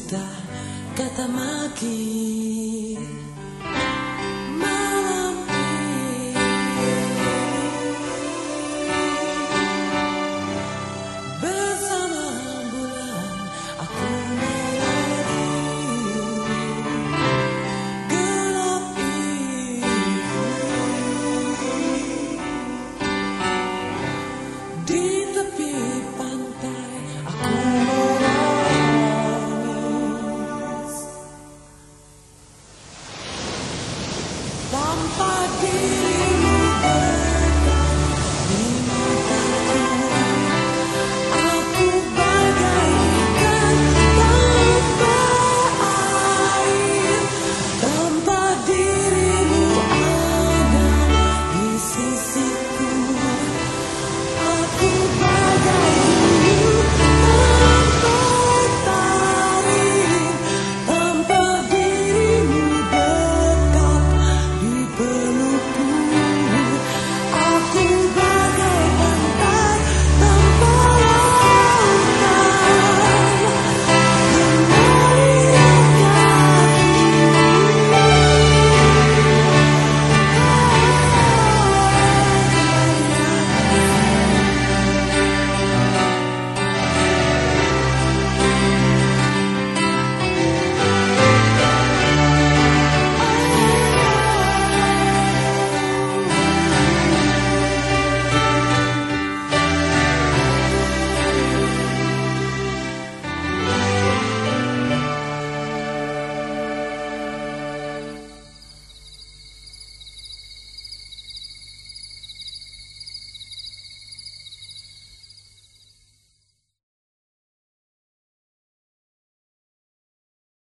berjuta kata maki Bombardier.